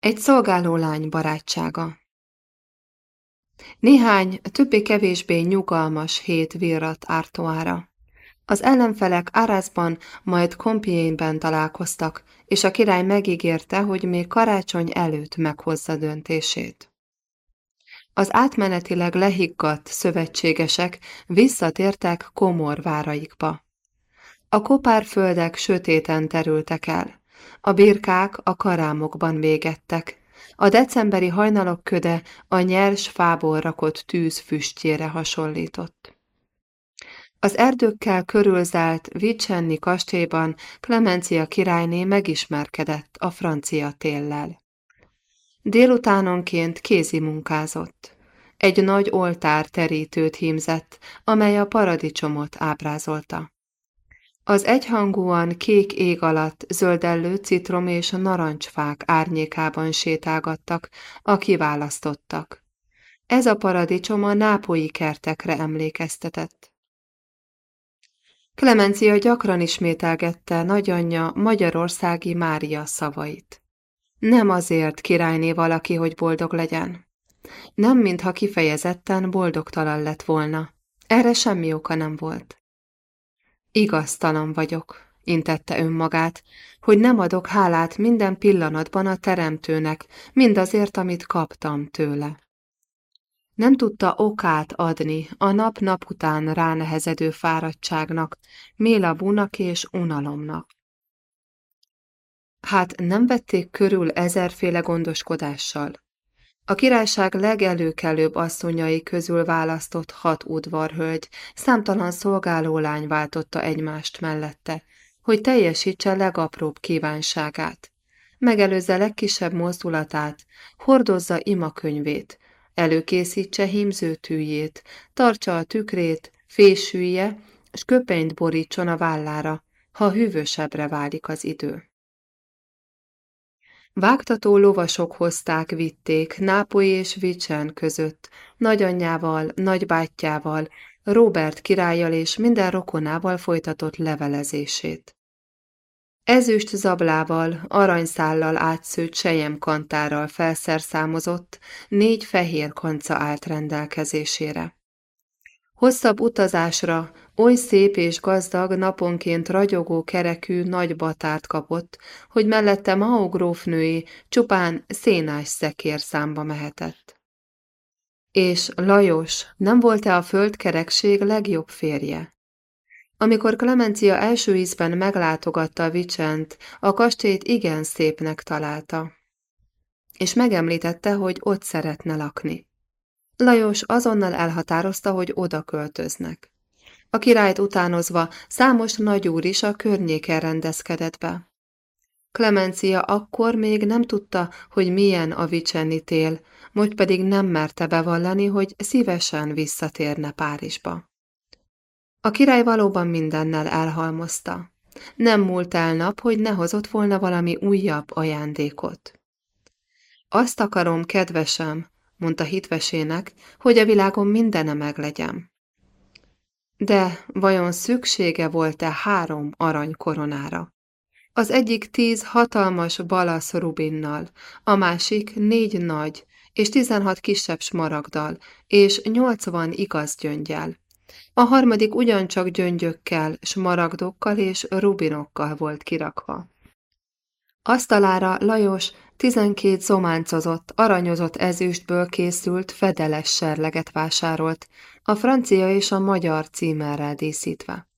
Egy szolgáló lány barátsága Néhány, többé-kevésbé nyugalmas hét virrat Ártoára. Az ellenfelek Árázban, majd Compiègne-ben találkoztak, és a király megígérte, hogy még karácsony előtt meghozza döntését. Az átmenetileg lehiggadt szövetségesek visszatértek komor váraikba. A kopárföldek sötéten terültek el. A birkák a karámokban végettek. A decemberi hajnalok köde a nyers fából rakott tűz füstjére hasonlított. Az erdőkkel körülzált Vicenni kastélyban Clemencia királyné megismerkedett a francia téllel. Délutánonként kézi munkázott. Egy nagy oltár terítőt hímzett, amely a paradicsomot ábrázolta. Az egyhangúan kék ég alatt zöldellő citrom és narancsfák árnyékában sétálgattak a kiválasztottak. Ez a paradicsom a nápolyi kertekre emlékeztetett. Klemencia gyakran ismételgette nagyanyja magyarországi Mária szavait. Nem azért királyné valaki, hogy boldog legyen. Nem, mintha kifejezetten boldogtalan lett volna. Erre semmi oka nem volt. Igaztalan vagyok, intette önmagát, hogy nem adok hálát minden pillanatban a teremtőnek, mindazért, amit kaptam tőle. Nem tudta okát adni a nap-nap után ránehezedő fáradtságnak, mélabúnak és unalomnak. Hát nem vették körül ezerféle gondoskodással. A királyság legelőkelőbb asszonyai közül választott hat udvarhölgy, számtalan szolgálólány váltotta egymást mellette, hogy teljesítse legapróbb kívánságát. Megelőzze legkisebb mozdulatát, hordozza imakönyvét, előkészítse hímzőtűjét, tartsa a tükrét, fésülje, s köpenyt borítson a vállára, ha hűvösebbre válik az idő. Vágtató lovasok hozták, vitték Nápoly és Vicsen között, nagyanyjával, nagybátyjával, Robert királlyal és minden rokonával folytatott levelezését. Ezüst zablával, aranyszállal átszőtt sejemkantárral felszerszámozott, négy fehér kanca állt rendelkezésére. Hosszabb utazásra oly szép és gazdag, naponként ragyogó kerekű nagy batárt kapott, hogy mellette Mao grófnői csupán szénás szekér számba mehetett. És Lajos nem volt-e a földkerekség legjobb férje? Amikor Klemencia első ízben meglátogatta Vicsent, a kastélyt igen szépnek találta, és megemlítette, hogy ott szeretne lakni. Lajos azonnal elhatározta, hogy oda költöznek. A királyt utánozva számos nagyúr is a környéken rendezkedett be. Klemencia akkor még nem tudta, hogy milyen a vicsenni tél, most pedig nem merte bevallani, hogy szívesen visszatérne Párizsba. A király valóban mindennel elhalmozta. Nem múlt el nap, hogy ne hozott volna valami újabb ajándékot. Azt akarom, kedvesem, mondta hitvesének, hogy a világon mindene meglegyen. De vajon szüksége volt-e három aranykoronára? Az egyik tíz hatalmas balasz rubinnal, a másik négy nagy és tizenhat kisebb smaragdal, és nyolcvan igaz gyöngyel. A harmadik ugyancsak gyöngyökkel, smaragdokkal és rubinokkal volt kirakva. Asztalára Lajos tizenkét zománcozott, aranyozott ezüstből készült fedeles serleget vásárolt, a francia és a magyar címerrel díszítve.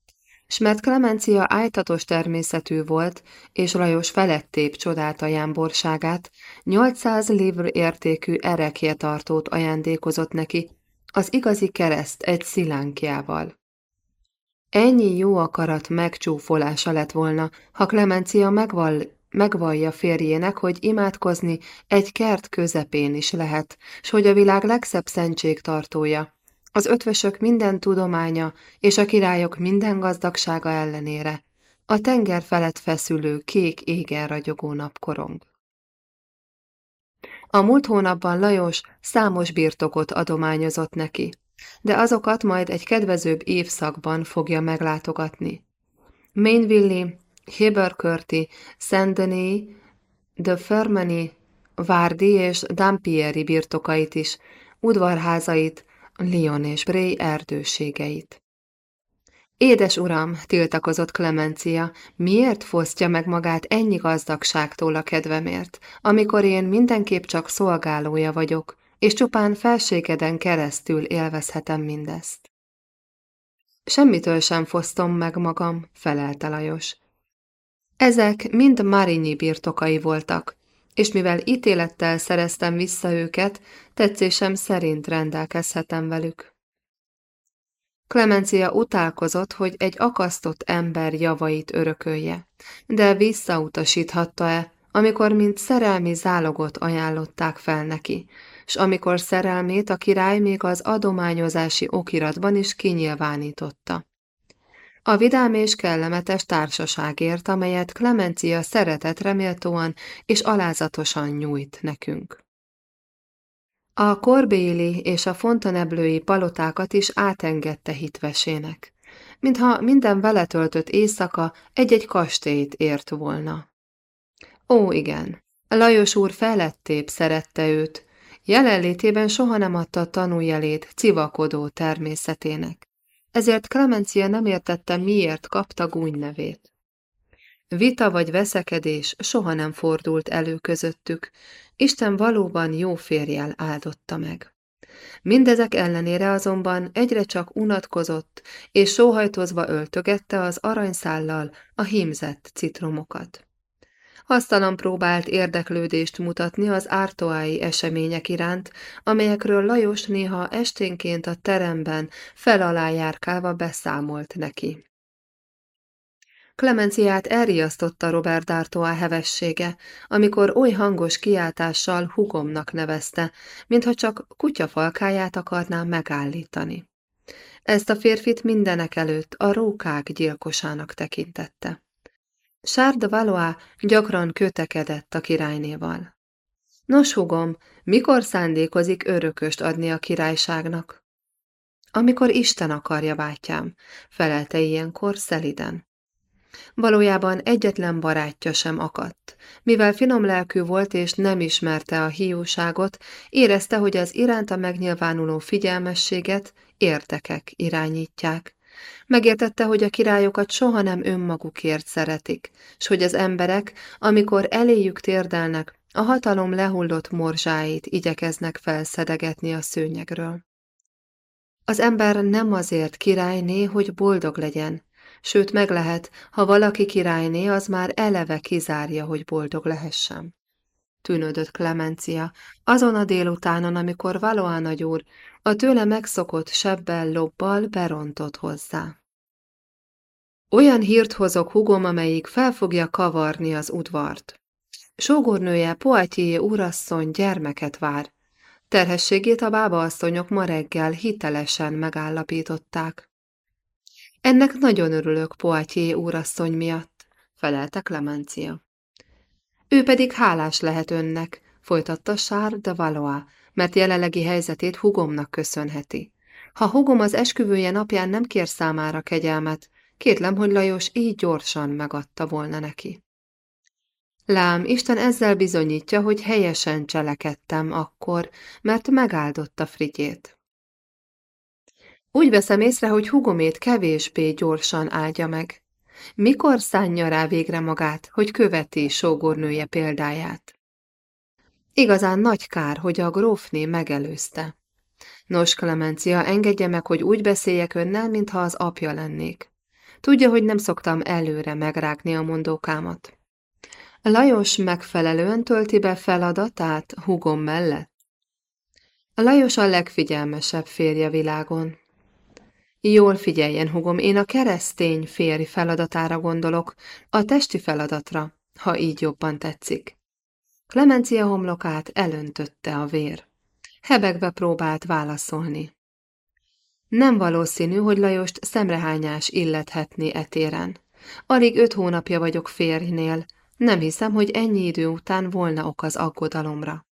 S mert Klemencia ájtatos természetű volt, és Lajos felettébb csodálta jámborságát, 800 livr értékű erekjetartót ajándékozott neki, az igazi kereszt egy szilánkjával. Ennyi jó akarat megcsúfolása lett volna, ha Klemencia megvall, megvallja férjének, hogy imádkozni egy kert közepén is lehet, s hogy a világ legszebb szentségtartója, az ötvösök minden tudománya és a királyok minden gazdagsága ellenére, a tenger felett feszülő kék égen ragyogó napkorong. A múlt hónapban Lajos számos birtokot adományozott neki, de azokat majd egy kedvezőbb évszakban fogja meglátogatni. Mainvilli, Heberkörti, Saint-Denis, de Fermani, Várdi és Dampieri birtokait is, udvarházait, Lyon és Bray erdőségeit. Édes uram, tiltakozott Klemencia, miért fosztja meg magát ennyi gazdagságtól a kedvemért, amikor én mindenképp csak szolgálója vagyok, és csupán felségeden keresztül élvezhetem mindezt. Semmitől sem fosztom meg magam, felelte Lajos. Ezek mind Marinyi birtokai voltak, és mivel ítélettel szereztem vissza őket, tetszésem szerint rendelkezhetem velük. Klemencia utálkozott, hogy egy akasztott ember javait örökölje, de visszautasíthatta-e, amikor mint szerelmi zálogot ajánlották fel neki, s amikor szerelmét a király még az adományozási okiratban is kinyilvánította. A vidám és kellemetes társaságért, amelyet Klemencia szeretet reméltóan és alázatosan nyújt nekünk. A korbéli és a fontaneblői palotákat is átengedte hitvesének, mintha minden vele töltött éjszaka egy-egy kastélyt ért volna. Ó, igen, Lajos úr felettébb szerette őt, jelenlétében soha nem adta tanújelét civakodó természetének, ezért Clemencia nem értette, miért kapta gúny nevét. Vita vagy veszekedés soha nem fordult elő közöttük, Isten valóban jó férjel áldotta meg. Mindezek ellenére azonban egyre csak unatkozott, és sóhajtozva öltögette az aranyszállal a hímzett citromokat. Hasztalan próbált érdeklődést mutatni az ártoái események iránt, amelyekről Lajos néha esténként a teremben fel járkálva beszámolt neki. Klemenciát elriasztotta Robert D'Artois hevessége, amikor oly hangos kiáltással hugomnak nevezte, mintha csak kutyafalkáját akarná megállítani. Ezt a férfit mindenek előtt a rókák gyilkosának tekintette. Charles de gyakran kötekedett a királynéval. Nos, hugom, mikor szándékozik örököst adni a királyságnak? Amikor Isten akarja, bátyám, felelte ilyenkor szeliden. Valójában egyetlen barátja sem akadt. Mivel finom lelkű volt és nem ismerte a hiúságot, érezte, hogy az iránta megnyilvánuló figyelmességet értekek irányítják. Megértette, hogy a királyokat soha nem önmagukért szeretik, s hogy az emberek, amikor eléjük térdelnek, a hatalom lehullott morzsáit igyekeznek felszedegetni a szőnyegről. Az ember nem azért királyné, hogy boldog legyen, sőt meg lehet, ha valaki királyné, az már eleve kizárja, hogy boldog lehessen. Tűnődött Klemencia, azon a délutánon, amikor Valoán nagyúr a tőle megszokott sebbel lobbal berontott hozzá. Olyan hírt hozok hugom, amelyik fel fogja kavarni az udvart. Sógornője Poitié úrasszony gyermeket vár. Terhességét a bábaasszonyok ma reggel hitelesen megállapították. Ennek nagyon örülök Poitié úrasszony miatt, felelte Clemencia. Ő pedig hálás lehet önnek, folytatta Sár de Valois, mert jelenlegi helyzetét hugomnak köszönheti. Ha hugom az esküvője napján nem kér számára kegyelmet, kétlem, hogy Lajos így gyorsan megadta volna neki. Lám, Isten ezzel bizonyítja, hogy helyesen cselekedtem akkor, mert megáldotta Frigyét. Úgy veszem észre, hogy hugomét kevésbé gyorsan áldja meg. Mikor szánja rá végre magát, hogy követi sógornője példáját? Igazán nagy kár, hogy a grófné megelőzte. Nos, Klemencia, engedje meg, hogy úgy beszéljek önnel, mintha az apja lennék. Tudja, hogy nem szoktam előre megrágni a mondókámat. Lajos megfelelően tölti be feladatát hugom mellett? Lajos a legfigyelmesebb férje világon, Jól figyeljen, hugom, én a keresztény férj feladatára gondolok, a testi feladatra, ha így jobban tetszik. Klemencia homlokát elöntötte a vér. Hebegve próbált válaszolni. Nem valószínű, hogy Lajost szemrehányás illethetné etéren. Alig öt hónapja vagyok férjnél, nem hiszem, hogy ennyi idő után volna ok az aggodalomra.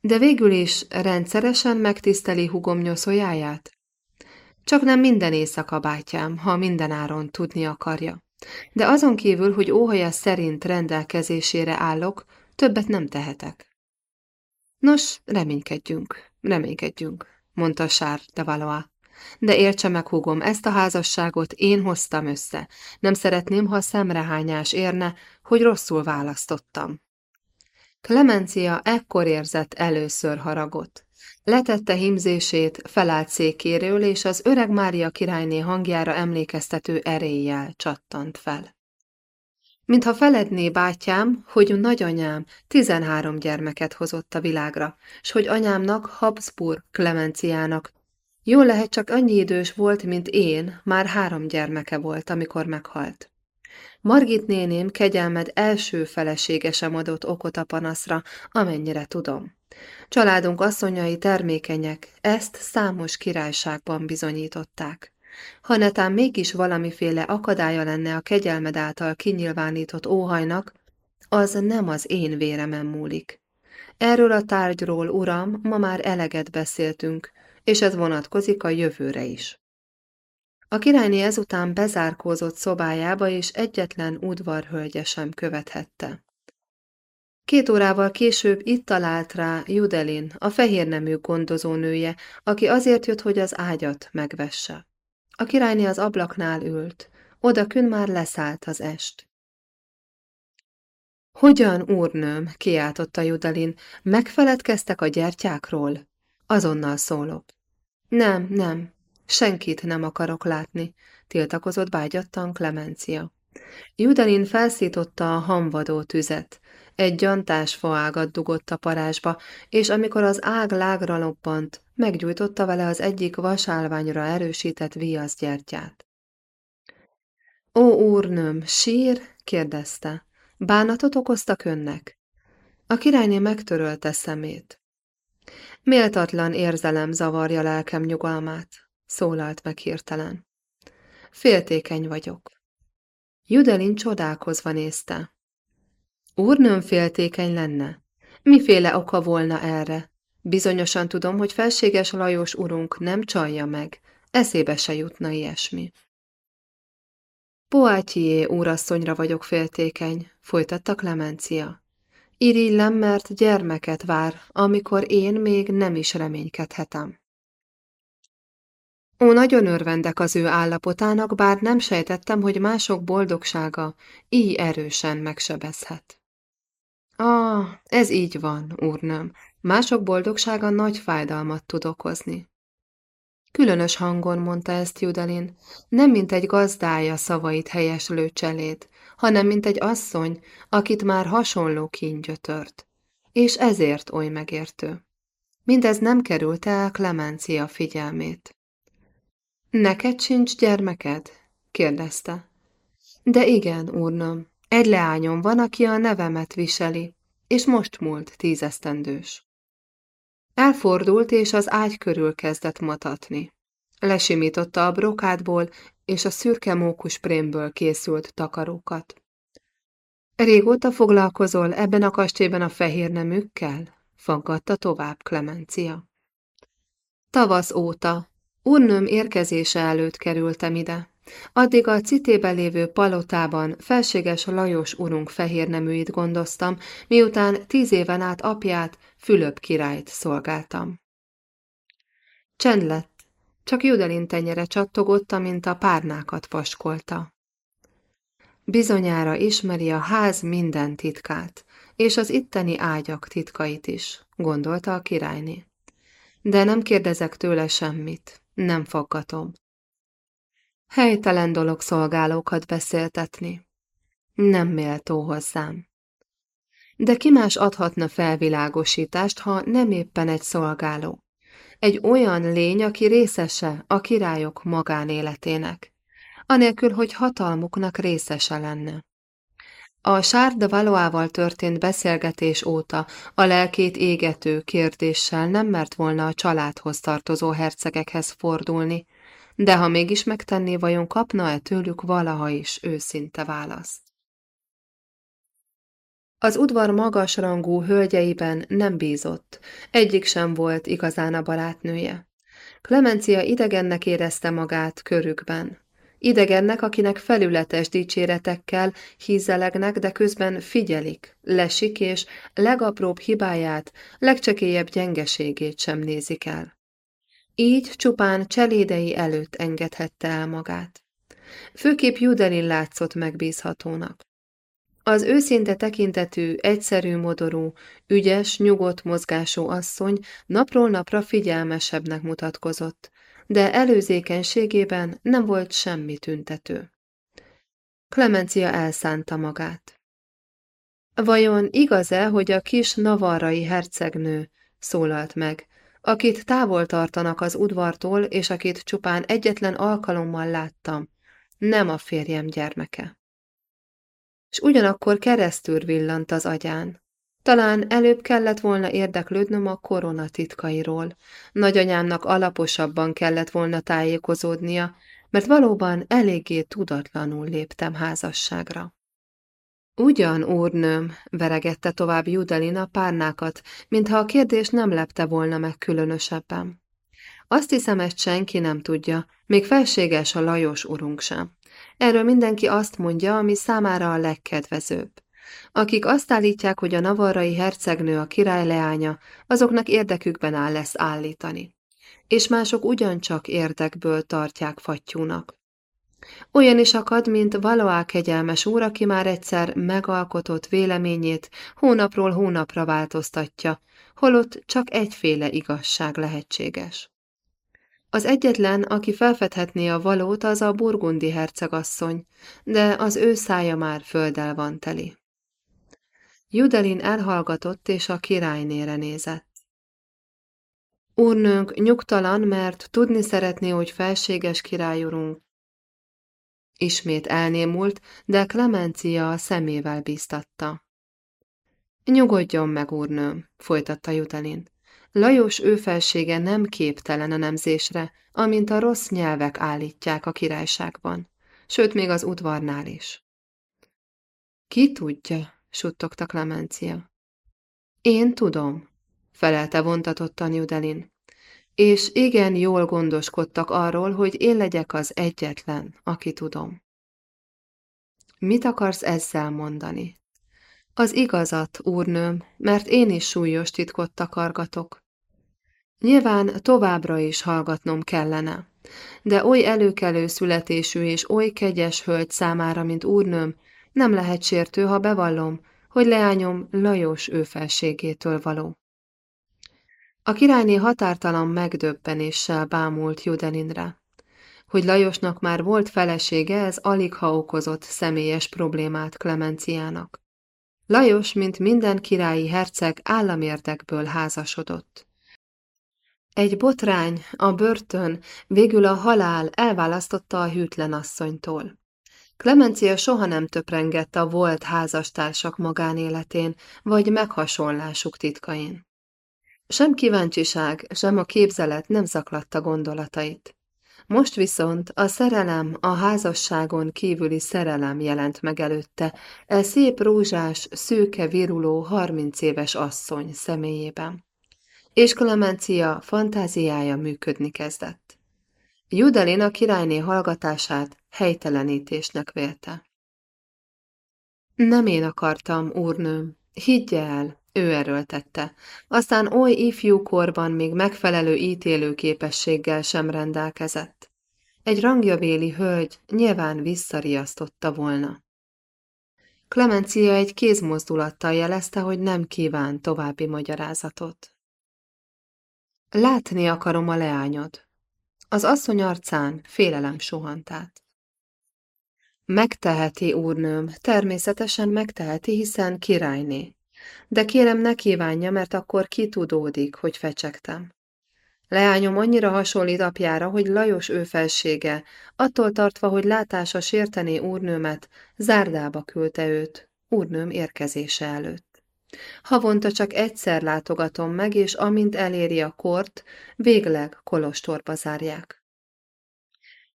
De végül is rendszeresen megtiszteli hugom nyoszójáját? Csak nem minden éjszaka, bátyám, ha mindenáron tudni akarja. De azon kívül, hogy óhaja szerint rendelkezésére állok, többet nem tehetek. Nos, reménykedjünk, reménykedjünk, mondta Sár de Valois. De értse meg, húgom, ezt a házasságot én hoztam össze. Nem szeretném, ha szemrehányás érne, hogy rosszul választottam. Clemencia ekkor érzett először haragot. Letette himzését, felállt székéről, és az öreg Mária királyné hangjára emlékeztető eréllyel csattant fel. Mintha feledné bátyám, hogy nagyanyám tizenhárom gyermeket hozott a világra, s hogy anyámnak Habsburg Klemenciának Jól lehet csak annyi idős volt, mint én, már három gyermeke volt, amikor meghalt. Margit néném kegyelmed első felesége sem adott okot a panaszra, amennyire tudom. Családunk asszonyai termékenyek, ezt számos királyságban bizonyították. Ha netán mégis valamiféle akadálya lenne a kegyelmed által kinyilvánított óhajnak, az nem az én véremen múlik. Erről a tárgyról, uram, ma már eleget beszéltünk, és ez vonatkozik a jövőre is. A királyné ezután bezárkózott szobájába, és egyetlen udvarhölgye sem követhette. Két órával később itt talált rá Judelin, a fehérnemű gondozónője, aki azért jött, hogy az ágyat megvesse. A királyné az ablaknál ült, odakün már leszállt az est. Hogyan, úrnőm, kiáltotta Judelin, megfeledkeztek a gyertyákról? Azonnal szólok. Nem, nem, senkit nem akarok látni, tiltakozott bágyattan Klemencia. Judelin felszította a hamvadó tüzet. Egy gyantás faágat dugott a parázsba, és amikor az ág lágra loppant, meggyújtotta vele az egyik vasálványra erősített viaszgyertyát. Ó, úrnőm, sír? kérdezte. Bánatot okoztak önnek? A királyné megtörölte szemét. Méltatlan érzelem zavarja lelkem nyugalmát, szólalt meg hirtelen. Féltékeny vagyok. Judelin csodálkozva nézte. Úrnőm féltékeny lenne. Miféle oka volna erre? Bizonyosan tudom, hogy felséges Lajos urunk nem csalja meg, eszébe se jutna ilyesmi. Poátyé úrasszonyra vagyok féltékeny, folytatta Klemencia. Irigylem, mert gyermeket vár, amikor én még nem is reménykedhetem. Ó, nagyon örvendek az ő állapotának, bár nem sejtettem, hogy mások boldogsága így erősen megsebezhet. Ah, ez így van, úrnőm. Mások boldogsága nagy fájdalmat tud okozni. Különös hangon mondta ezt Judelin, nem mint egy gazdája szavait helyeslő cselét, hanem mint egy asszony, akit már hasonló kín gyötört. És ezért oly megértő. Mindez nem került el Klemencia figyelmét. Neked sincs gyermeked? kérdezte. De igen, úrnöm, egy leányom van, aki a nevemet viseli, és most múlt tízesztendős. Elfordult, és az ágy körül kezdett matatni. Lesimította a brokádból és a szürke mókus prémből készült takarókat. Régóta foglalkozol ebben a kastélyben a fehér nemükkel? Faggatta tovább Klemencia. Tavasz óta, urnőm érkezése előtt kerültem ide. Addig a citében lévő palotában felséges Lajos urunk fehérneműit gondoztam, miután tíz éven át apját, Fülöp királyt szolgáltam. Csend lett, csak Judelin tenyere csattogott, amint a párnákat vaskolta. Bizonyára ismeri a ház minden titkát, és az itteni ágyak titkait is, gondolta a királyné. De nem kérdezek tőle semmit, nem faggatom. Helytelen dolog szolgálókat beszéltetni. Nem méltó hozzám. De ki más adhatna felvilágosítást, ha nem éppen egy szolgáló? Egy olyan lény, aki részese a királyok magánéletének, anélkül, hogy hatalmuknak részese lenne. A Sár de Valoával történt beszélgetés óta a lelkét égető kérdéssel nem mert volna a családhoz tartozó hercegekhez fordulni, de ha mégis megtenné, vajon kapna-e tőlük valaha is őszinte választ? Az udvar magasrangú hölgyeiben nem bízott, egyik sem volt igazán a barátnője. Klemencia idegennek érezte magát körükben. Idegennek, akinek felületes dicséretekkel hízelegnek, de közben figyelik, lesik és legapróbb hibáját, legcsekélyebb gyengeségét sem nézik el. Így csupán cselédei előtt engedhette el magát. Főképp Judelin látszott megbízhatónak. Az őszinte tekintetű, egyszerű modorú, ügyes, nyugodt mozgású asszony napról napra figyelmesebbnek mutatkozott, de előzékenységében nem volt semmi tüntető. Klemencia elszánta magát. Vajon igaz-e, hogy a kis navarrai hercegnő szólalt meg, akit távol tartanak az udvartól, és akit csupán egyetlen alkalommal láttam, nem a férjem gyermeke? És ugyanakkor keresztül villant az agyán. Talán előbb kellett volna érdeklődnöm a korona titkairól. Nagyanyámnak alaposabban kellett volna tájékozódnia, mert valóban eléggé tudatlanul léptem házasságra. Ugyan, úrnőm, veregette tovább Judelina párnákat, mintha a kérdés nem lepte volna meg különösebben. Azt hiszem, ezt senki nem tudja, még felséges a Lajos urunk sem. Erről mindenki azt mondja, ami számára a legkedvezőbb. Akik azt állítják, hogy a navarrai hercegnő a király leánya, azoknak érdekükben áll lesz állítani. És mások ugyancsak érdekből tartják fattyúnak. Olyan is akad, mint Valoá kegyelmes úr, aki már egyszer megalkotott véleményét hónapról hónapra változtatja, holott csak egyféle igazság lehetséges. Az egyetlen, aki felfedhetné a valót, az a burgundi hercegasszony, de az ő szája már földdel van teli. Judelin elhallgatott, és a királynére nézett. Úrnőnk nyugtalan, mert tudni szeretné, hogy felséges királyurunk. Ismét elnémult, de Klemencia a szemével bíztatta. Nyugodjon meg, úrnőm, folytatta Judelin. Lajos őfelsége nem képtelen a nemzésre, amint a rossz nyelvek állítják a királyságban, sőt még az udvarnál is. Ki tudja, suttogta Klemencia. Én tudom, felelte vontatottan Judelin, és igen jól gondoskodtak arról, hogy én legyek az egyetlen, aki tudom. Mit akarsz ezzel mondani? Az igazat, úrnőm, mert én is súlyos titkot takargatok. Nyilván továbbra is hallgatnom kellene, de oly előkelő születésű és oly kegyes hölgy számára, mint úrnőm, nem lehet sértő, ha bevallom, hogy leányom Lajos őfelségétől való. A királyné határtalan megdöbbenéssel bámult Judelinre. Hogy Lajosnak már volt felesége, ez alig ha okozott személyes problémát Klemenciának. Lajos, mint minden királyi herceg, államértekből házasodott. Egy botrány, a börtön, végül a halál elválasztotta a hűtlen asszonytól. Klemencia soha nem töprengett a volt házastársak magánéletén, vagy meghasonlásuk titkain. Sem kíváncsiság, sem a képzelet nem zaklatta gondolatait. Most viszont a szerelem, a házasságon kívüli szerelem jelent meg előtte, e szép rózsás, szőke viruló, harminc éves asszony személyében. És Klemencia fantáziája működni kezdett. Judelin a királyné hallgatását helytelenítésnek vélte. Nem én akartam, úrnőm, higgye el, ő erőltette. Aztán oly ifjú korban még megfelelő ítélő képességgel sem rendelkezett. Egy rangjabéli hölgy nyilván visszariasztotta volna. Klemencia egy kézmozdulattal jelezte, hogy nem kíván további magyarázatot. Látni akarom a leányod. Az asszony arcán félelem suhant át. Megteheti, úrnőm, természetesen megteheti, hiszen királyné. De kérem, ne kívánja, mert akkor kitudódik, hogy fecsegtem. Leányom annyira hasonlít apjára, hogy Lajos ő felsége, attól tartva, hogy látása sértené úrnőmet, zárdába küldte őt, úrnőm érkezése előtt. Havonta csak egyszer látogatom meg, és amint eléri a kort, végleg kolostorba zárják.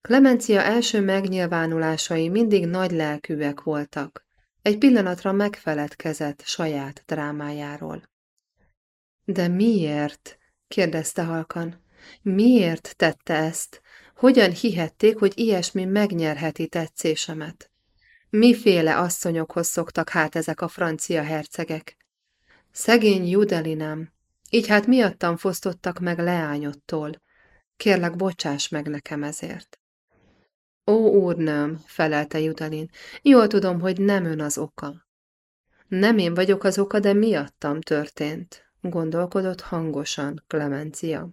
Klemencia első megnyilvánulásai mindig nagy lelkűek voltak. Egy pillanatra megfeledkezett saját drámájáról. De miért? kérdezte halkan. Miért tette ezt? Hogyan hihették, hogy ilyesmi megnyerheti tetszésemet? Miféle asszonyokhoz szoktak hát ezek a francia hercegek? Szegény Judelinám, így hát miattam fosztottak meg leányottól. Kérlek, bocsáss meg nekem ezért. Ó, úrnőm, felelte Judelin, jól tudom, hogy nem ön az oka. Nem én vagyok az oka, de miattam történt, gondolkodott hangosan Klemencia.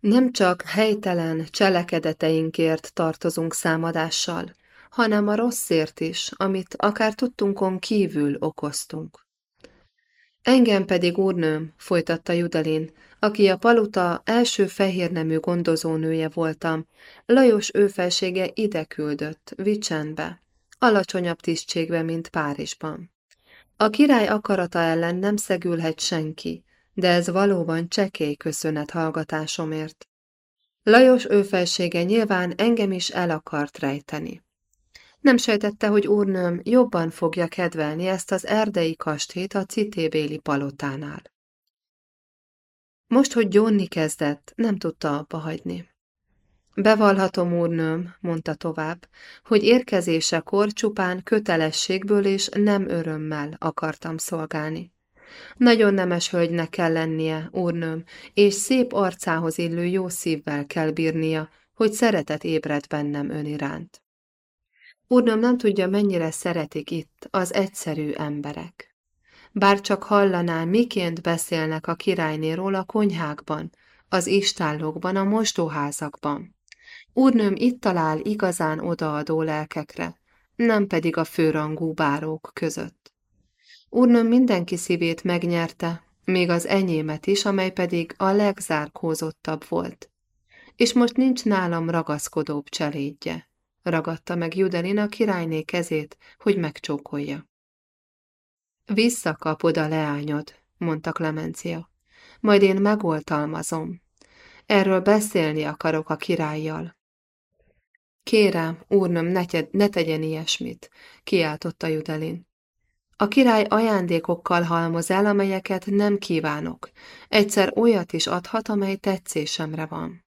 Nem csak helytelen cselekedeteinkért tartozunk számadással, hanem a rosszért is, amit akár tudtunkon kívül okoztunk. Engem pedig, úrnőm, folytatta Judalin, aki a paluta első fehérnemű gondozónője voltam, Lajos őfelsége ide küldött, Vicsenbe, alacsonyabb tisztségbe, mint Párizsban. A király akarata ellen nem szegülhet senki, de ez valóban csekély köszönet hallgatásomért. Lajos őfelsége nyilván engem is el akart rejteni. Nem sejtette, hogy úrnőm jobban fogja kedvelni ezt az erdei kastét a citébéli palotánál. Most, hogy gyónni kezdett, nem tudta abba hagyni. Bevallhatom, úrnőm, mondta tovább, hogy érkezésekor csupán kötelességből és nem örömmel akartam szolgálni. Nagyon nemes hölgynek kell lennie, úrnőm, és szép arcához illő jó szívvel kell bírnia, hogy szeretet ébred bennem ön iránt. Úrnőm nem tudja, mennyire szeretik itt az egyszerű emberek. Bár csak hallaná, miként beszélnek a királynéról a konyhákban, az istállókban, a mostóházakban. Úrnőm itt talál igazán odaadó lelkekre, nem pedig a főrangú bárók között. Úrnőm mindenki szívét megnyerte, még az enyémet is, amely pedig a legzárkózottabb volt. És most nincs nálam ragaszkodóbb cselédje. Ragadta meg Judelin a királyné kezét, hogy megcsókolja. Visszakapod a leányod, mondta Klemencia. Majd én megoltalmazom. Erről beszélni akarok a királlyal. Kérem, úrnöm, ne, ne tegyen ilyesmit, kiáltotta Judelin. A király ajándékokkal halmoz el, amelyeket nem kívánok. Egyszer olyat is adhat, amely tetszésemre van.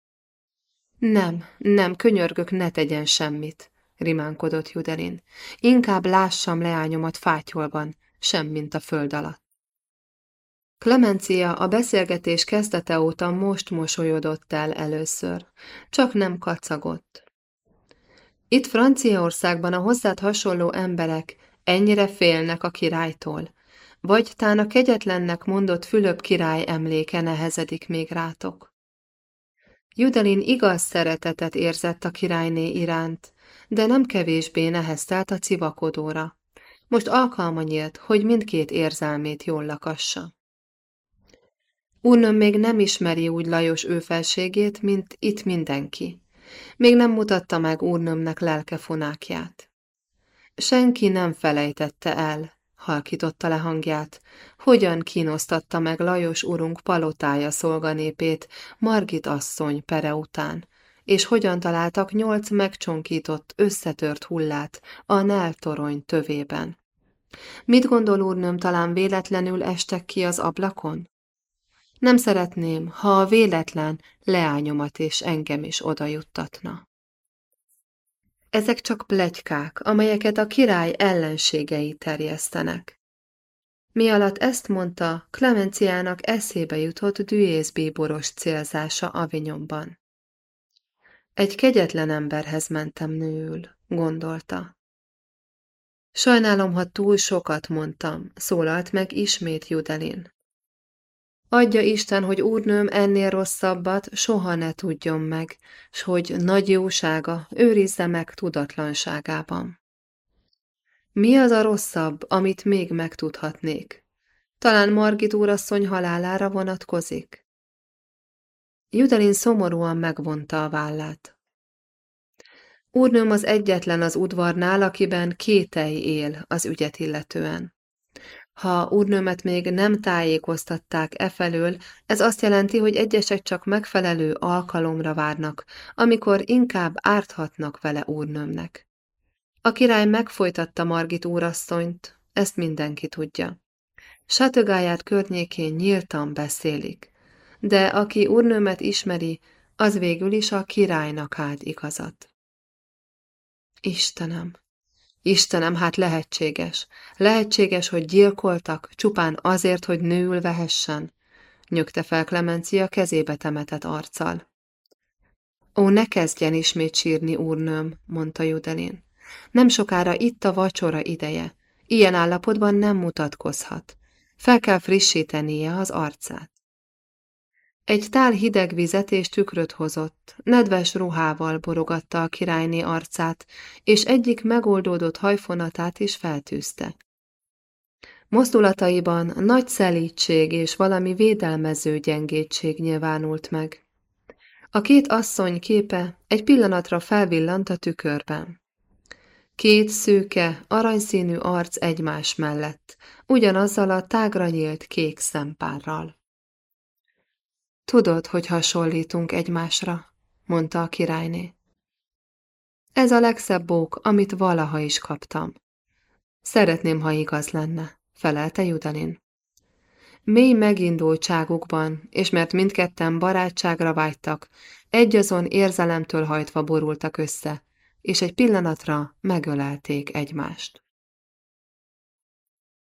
Nem, nem, könyörgök, ne tegyen semmit, rimánkodott Judelin. Inkább lássam leányomat fátyolban, sem mint a föld alatt. Klemencia a beszélgetés kezdete óta most mosolyodott el először, csak nem kacagott. Itt Franciaországban a hozzád hasonló emberek ennyire félnek a királytól, vagy tán a kegyetlennek mondott Fülöp király emléke nehezedik még rátok. Judelin igaz szeretetet érzett a királyné iránt, de nem kevésbé neheztelt a civakodóra. Most alkalma nyílt, hogy mindkét érzelmét jól lakassa. Úrnöm még nem ismeri úgy Lajos őfelségét, mint itt mindenki. Még nem mutatta meg úrnömnek lelke fonákját. Senki nem felejtette el, halkította le hangját, hogyan kínosztatta meg Lajos urunk palotája szolganépét Margit asszony pere után, és hogyan találtak nyolc megcsonkított, összetört hullát a Nel torony tövében. Mit gondol úrnőm, talán véletlenül estek ki az ablakon? Nem szeretném, ha a véletlen leányomat és engem is oda juttatna. Ezek csak plegykák, amelyeket a király ellenségei terjesztenek. Mi alatt ezt mondta, Klemenciának eszébe jutott Duész bíboros célzása Avignonban. Egy kegyetlen emberhez mentem nőül, gondolta. Sajnálom, ha túl sokat mondtam, szólalt meg ismét Judelin. Adja Isten, hogy úrnőm ennél rosszabbat soha ne tudjon meg, s hogy nagy jósága őrizze meg tudatlanságában. Mi az a rosszabb, amit még megtudhatnék? Talán Margit úrasszony halálára vonatkozik? Judelin szomorúan megvonta a vállát. Úrnőm az egyetlen az udvarnál, akiben kételj él az ügyet illetően. Ha úrnőmet még nem tájékoztatták e felől, ez azt jelenti, hogy egyesek csak megfelelő alkalomra várnak, amikor inkább árthatnak vele úrnőmnek. A király megfojtatta Margit úrasszonyt, ezt mindenki tudja. Satögáját környékén nyíltan beszélik, de aki úrnőmet ismeri, az végül is a királynak állt igazat. Istenem, Istenem, hát lehetséges. Lehetséges, hogy gyilkoltak, csupán azért, hogy nőül vehessen. Nyögte fel Klemencia kezébe temetett arccal. Ó, ne kezdjen ismét sírni, úrnőm, mondta Judelin. Nem sokára itt a vacsora ideje. Ilyen állapotban nem mutatkozhat. Fel kell frissítenie az arcát. Egy tál hideg vizet és tükröt hozott, nedves ruhával borogatta a királyné arcát, és egyik megoldódott hajfonatát is feltűzte. Mozdulataiban nagy szelítség és valami védelmező gyengétség nyilvánult meg. A két asszony képe egy pillanatra felvillant a tükörben. Két szőke, aranyszínű arc egymás mellett, ugyanazzal a tágra nyílt kék szempárral. Tudod, hogy hasonlítunk egymásra, mondta a királyné. Ez a legszebb bók, amit valaha is kaptam. Szeretném, ha igaz lenne, felelte Judalin. Mély megindultságukban, és mert mindketten barátságra vágytak, egyazon érzelemtől hajtva borultak össze, és egy pillanatra megölelték egymást.